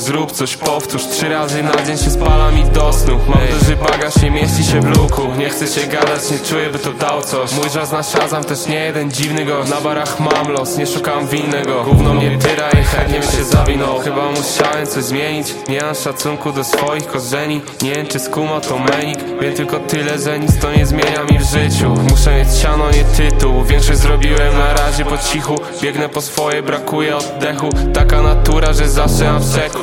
zrób coś, powtórz. Trzy razy na dzień się spalam i do snu. Mam duży bagaż, nie mieści się w luku. Nie chcę się gadać, nie czuję by to dał coś. Mój czas na szazam, też nie jeden dziwny go Na barach mam los, nie szukam winnego. Gówno mnie tyra i chętnie się zawinął. Chyba musiałem coś zmienić. Nie mam szacunku do swoich korzeni. Nie wiem czy skuma to menik. Wiem tylko tyle, że nic to nie zmienia mi w życiu. Muszę mieć siano, nie tytuł. Większość zrobiłem na razie po cichu. Biegnę po swoje, brakuje oddechu Taka natura, że zawsze mam przekór.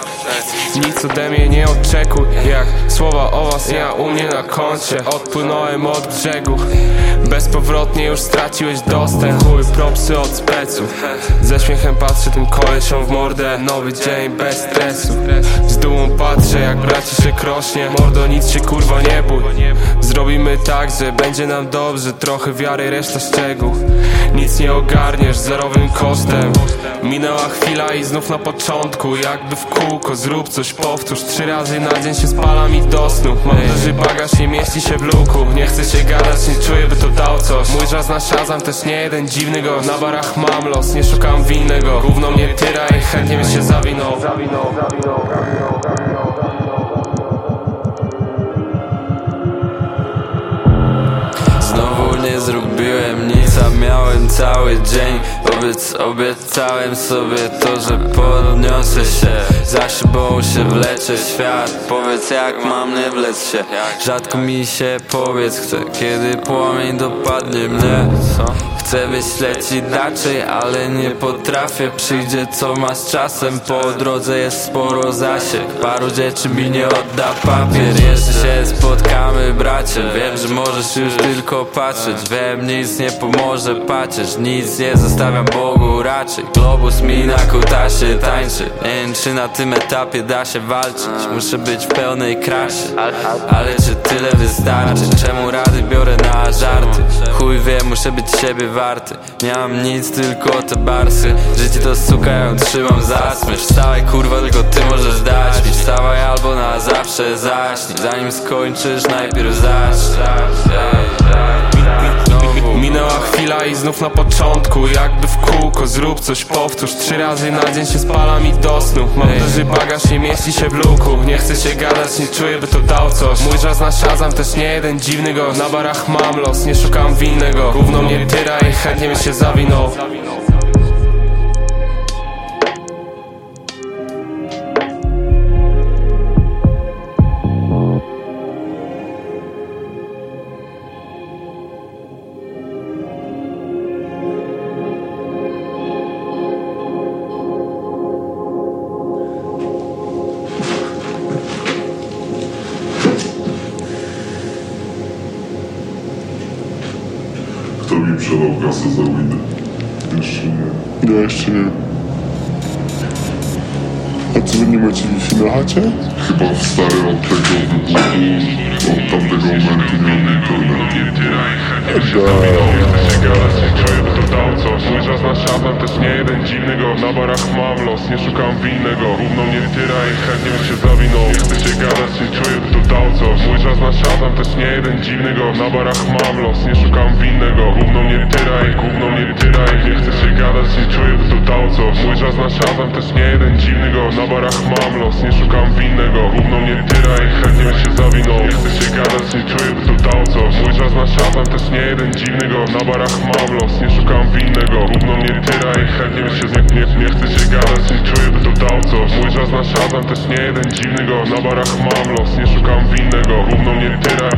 Nic ode mnie nie oczekuj. Jak słowa o was ja u mnie na koncie. Odpłynąłem od brzegu Bezpowrotnie już straciłeś dostęp. Chuj, propsy od speców Ze śmiechem patrzę tym kolesiom w mordę. Nowy dzień bez stresu. Z dumą patrzę jak braci się krośnie. Mordo nic się kurwa nie bój. Zrobimy tak, że będzie nam dobrze. Trochę wiary, reszta szczegół. Nic nie ogarniesz zerowym kosztem. Minęła chwila i znów na początku. Jakby w kółko zrób coś, powtórz. Trzy razy na dzień się spalam i do snu. Mam duży bagaż, nie mieści się w luku. Nie chcę się gadać, nie czuję by to dał coś. Mój czas na szazam, też nie jeden dziwny go Na barach mam los, nie szukam winnego. Gówno mnie tyra i chętnie bym się zawinął. Znowu nie zrobiłem nic, a miałem cały dzień Obiecałem sobie to, że podniosę się. Za szybą się wlecze świat. Powiedz jak mam nie wlec się. Rzadko mi się powiedz chce Kiedy płomień dopadnie mnie. Chcę myśleć inaczej, ale nie potrafię. Przyjdzie co ma z czasem. Po drodze jest sporo zasięg Paru rzeczy mi nie odda papier. Jeszcze się spotkamy bracie. Wiem, że możesz już tylko patrzeć. Wiem, nic nie pomoże patrzeć Nic nie zostawiam Bogu raczej. Globus mi na kutasie tańczy. Nie wiem czy na tym etapie da się walczyć. Muszę być w pełnej krasie. Ale czy tyle wystarczy? Czemu rady biorę na żarty? Chuj wie, muszę być siebie warty. Nie mam nic, tylko te barsy. Życie to suka, ja ją trzymam za smycz. Wstawaj kurwa, tylko ty możesz dać mi. Wstawaj albo na zawsze zaśnij. Zanim skończysz, najpierw zacznij znów na początku Jakby w kółko, zrób coś, powtórz. Trzy razy na dzień się spalam i do snu. Mam duży bagaż, nie mieści się w luku. Nie chcę się gadać, nie czuję by to dał coś. Mój czas na szazam, też nie jeden dziwny go Na barach mam los, nie szukam winnego. Gówno mnie tyra i chętnie bym się zawinął Kto mi przelał kasę za winę? Jeszcze nie. Ja jeszcze nie. A co wy nie macie Wi-Fi na chacie? Chyba w stary od tego wybuchu, od tamtego momentu nie. Mój czas na szatan też nie jeden dziwny go Na barach mam los, nie szukam winnego Równo mnie tyra i chętnie bym się zawinął Nie chcę się gadać, nie czuję by to dał coś Mój czas na szatan też nie jeden dziwny go Na barach mam los, nie szukam winnego Równo mnie tyra i gówno mnie tyra i Nie chcę się gadać, nie czuję by to dał coś Mój czas na szatan też nie jeden dziwny go Na barach mam los, nie szukam winnego Równo mnie tyra i chętnie bym się zawinął się gadać, nie czuję by to dał coś. Mój czas na szatan też nie jeden dziwny go. Na barach mam los, nie szukam winnego. Równo mnie tyra i chętnie bym się nie, nie, nie chcę się gadać, nie czuję by to dał coś. Mój czas na szatan też nie jeden dziwny go. Na barach mam los, nie szukam winnego. Równo mnie tyra